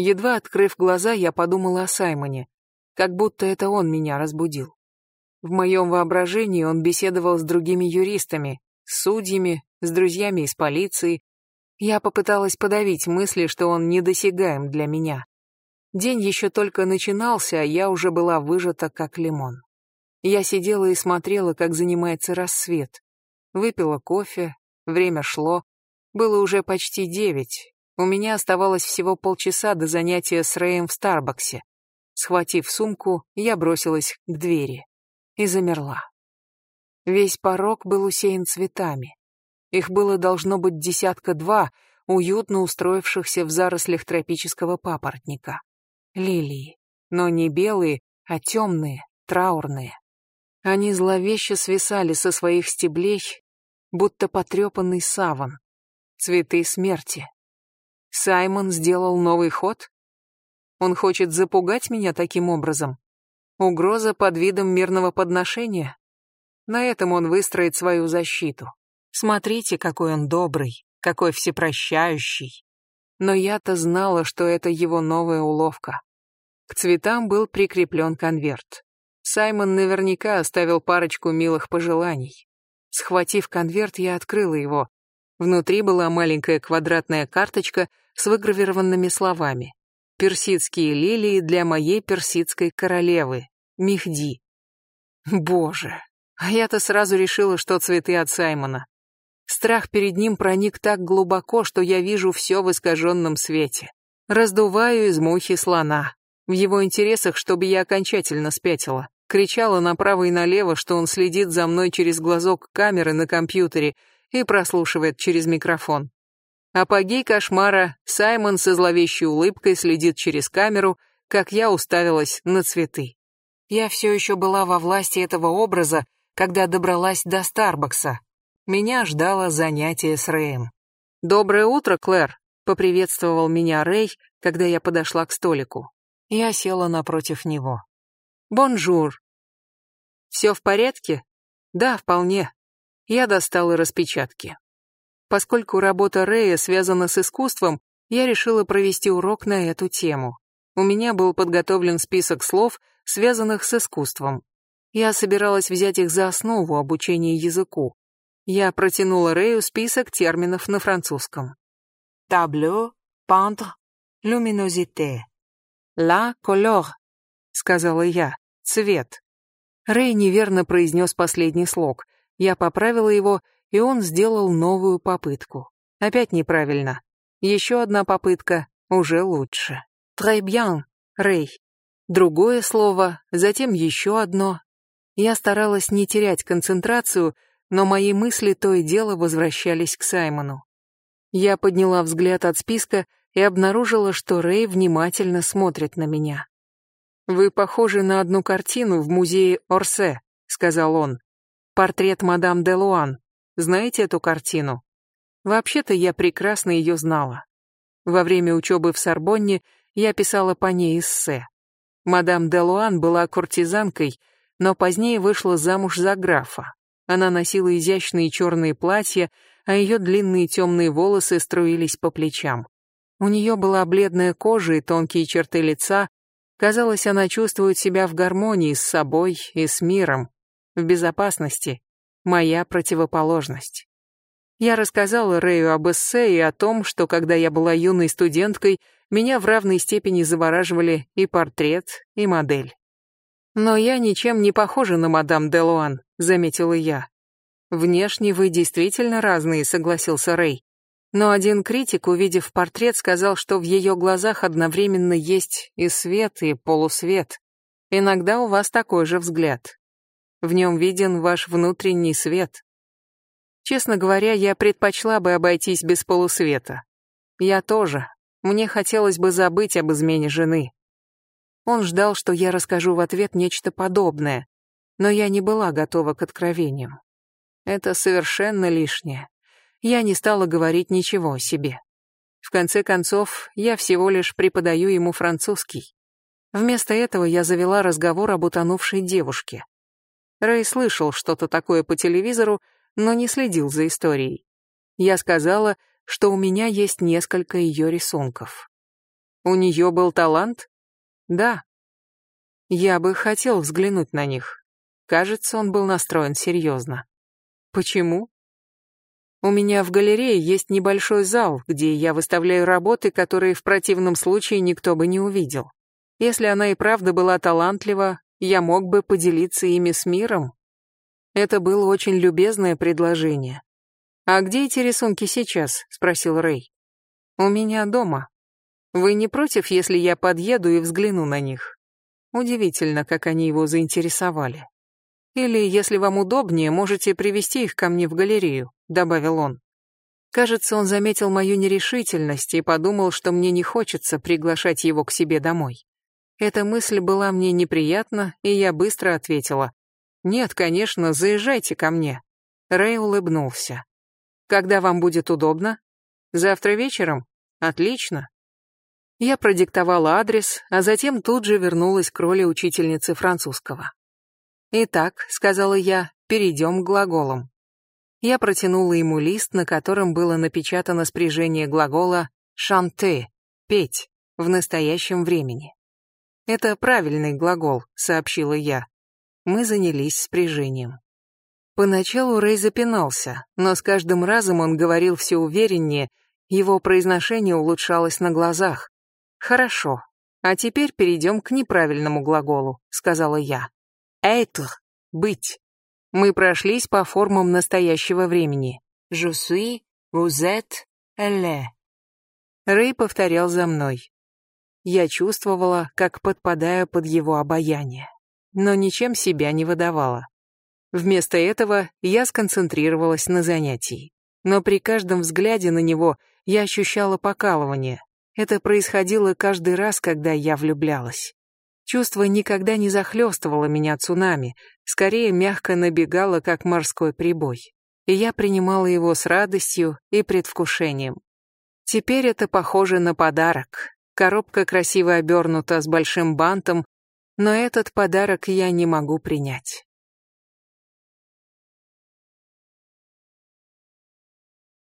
Едва открыв глаза, я подумала о Саймоне, как будто это он меня разбудил. В моем воображении он беседовал с другими юристами, с судьями, с друзьями из полиции. Я попыталась подавить мысли, что он недосягаем для меня. День еще только начинался, а я уже была выжата, как лимон. Я сидела и смотрела, как занимается рассвет. Выпила кофе, время шло. Было уже почти девять. У меня оставалось всего полчаса до занятия с Рэем в Старбаксе. Схватив сумку, я бросилась к двери и замерла. Весь порог был усеян цветами. Их было должно быть десятка-два, уютно устроившихся в зарослях тропического папоротника. Лилии, но не белые, а темные, траурные. Они зловеще свисали со своих стеблей, будто потрепанный саван. Цветы смерти. Саймон сделал новый ход? Он хочет запугать меня таким образом? Угроза под видом мирного подношения? На этом он выстроит свою защиту. Смотрите, какой он добрый, какой всепрощающий. Но я-то знала, что это его новая уловка. К цветам был прикреплен конверт. Саймон наверняка оставил парочку милых пожеланий. Схватив конверт, я открыла его. Внутри была маленькая квадратная карточка с выгравированными словами. Персидские лилии для моей персидской королевы, Мехди. Боже, а я-то сразу решила, что цветы от Саймона. Страх перед ним проник так глубоко, что я вижу все в искаженном свете. Раздуваю из мухи слона. В его интересах, чтобы я окончательно спятила. Кричала направо и налево, что он следит за мной через глазок камеры на компьютере и прослушивает через микрофон. Апогей кошмара, Саймон со зловещей улыбкой следит через камеру, как я уставилась на цветы. Я все еще была во власти этого образа, когда добралась до Старбакса. Меня ждало занятие с Рэем. «Доброе утро, Клэр», — поприветствовал меня Рэй, когда я подошла к столику. Я села напротив него. «Бонжур». «Все в порядке?» «Да, вполне». Я достала распечатки. Поскольку работа Рэя связана с искусством, я решила провести урок на эту тему. У меня был подготовлен список слов, связанных с искусством. Я собиралась взять их за основу обучения языку. Я протянула Рэю список терминов на французском. «Табло», «пантр», «люминозите», «ла колор», — сказала я, «цвет». Рэй неверно произнес последний слог. Я поправила его и он сделал новую попытку. Опять неправильно. Еще одна попытка, уже лучше. Très bien, Рэй. Другое слово, затем еще одно. Я старалась не терять концентрацию, но мои мысли то и дело возвращались к Саймону. Я подняла взгляд от списка и обнаружила, что Рэй внимательно смотрит на меня. «Вы похожи на одну картину в музее Орсе», — сказал он. «Портрет мадам де Луан. Знаете эту картину? Вообще-то я прекрасно ее знала. Во время учебы в Сорбонне я писала по ней эссе. Мадам де Луан была куртизанкой, но позднее вышла замуж за графа. Она носила изящные черные платья, а ее длинные темные волосы струились по плечам. У нее была бледная кожа и тонкие черты лица. Казалось, она чувствует себя в гармонии с собой и с миром, в безопасности моя противоположность. Я рассказала Рэю об эссе и о том, что когда я была юной студенткой, меня в равной степени завораживали и портрет, и модель. «Но я ничем не похожа на мадам Делуан», — заметила я. «Внешне вы действительно разные», — согласился Рэй. Но один критик, увидев портрет, сказал, что в ее глазах одновременно есть и свет, и полусвет. Иногда у вас такой же взгляд. В нем виден ваш внутренний свет. Честно говоря, я предпочла бы обойтись без полусвета. Я тоже. Мне хотелось бы забыть об измене жены. Он ждал, что я расскажу в ответ нечто подобное, но я не была готова к откровениям. Это совершенно лишнее. Я не стала говорить ничего о себе. В конце концов, я всего лишь преподаю ему французский. Вместо этого я завела разговор об утонувшей девушке. Рэй слышал что-то такое по телевизору, но не следил за историей. Я сказала, что у меня есть несколько ее рисунков. У нее был талант? Да. Я бы хотел взглянуть на них. Кажется, он был настроен серьезно. Почему? У меня в галерее есть небольшой зал, где я выставляю работы, которые в противном случае никто бы не увидел. Если она и правда была талантлива, я мог бы поделиться ими с миром. Это было очень любезное предложение. «А где эти рисунки сейчас?» — спросил Рэй. «У меня дома. Вы не против, если я подъеду и взгляну на них?» Удивительно, как они его заинтересовали. «Или, если вам удобнее, можете привести их ко мне в галерею», — добавил он. Кажется, он заметил мою нерешительность и подумал, что мне не хочется приглашать его к себе домой. Эта мысль была мне неприятна, и я быстро ответила. «Нет, конечно, заезжайте ко мне». Рэй улыбнулся. «Когда вам будет удобно? Завтра вечером? Отлично». Я продиктовала адрес, а затем тут же вернулась к роли учительницы французского. «Итак», — сказала я, — «перейдем к глаголам». Я протянула ему лист, на котором было напечатано спряжение глагола «chanter» — «петь» в настоящем времени. «Это правильный глагол», — сообщила я. Мы занялись спряжением. Поначалу Рэй запинался, но с каждым разом он говорил все увереннее, его произношение улучшалось на глазах. «Хорошо, а теперь перейдем к неправильному глаголу», — сказала я. «Être» — «быть». Мы прошлись по формам настоящего времени. «Je suis», «vous êtes», «elle». Рэй повторял за мной. Я чувствовала, как подпадаю под его обаяние, но ничем себя не выдавала. Вместо этого я сконцентрировалась на занятии. Но при каждом взгляде на него я ощущала покалывание. Это происходило каждый раз, когда я влюблялась. Чувство никогда не захлестывало меня цунами, скорее мягко набегало, как морской прибой. И я принимала его с радостью и предвкушением. Теперь это похоже на подарок, Коробка красиво обернута с большим бантом, но этот подарок я не могу принять.